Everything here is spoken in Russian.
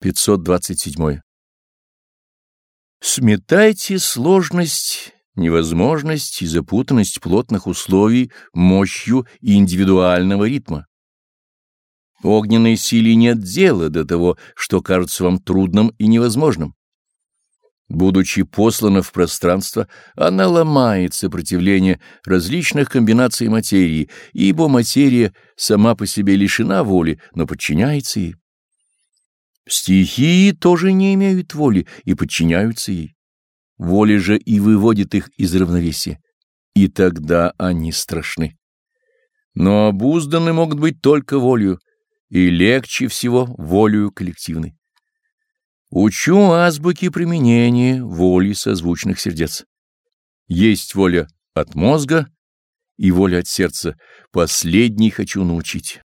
527. Сметайте сложность, невозможность и запутанность плотных условий мощью индивидуального ритма. Огненной силе нет дела до того, что кажется вам трудным и невозможным. Будучи послана в пространство, она ломает сопротивление различных комбинаций материи, ибо материя сама по себе лишена воли, но подчиняется ей. Стихии тоже не имеют воли и подчиняются ей. Воля же и выводит их из равновесия, и тогда они страшны. Но обузданы могут быть только волею, и легче всего волею коллективной. Учу азбуки применения воли созвучных сердец. Есть воля от мозга и воля от сердца, последней хочу научить.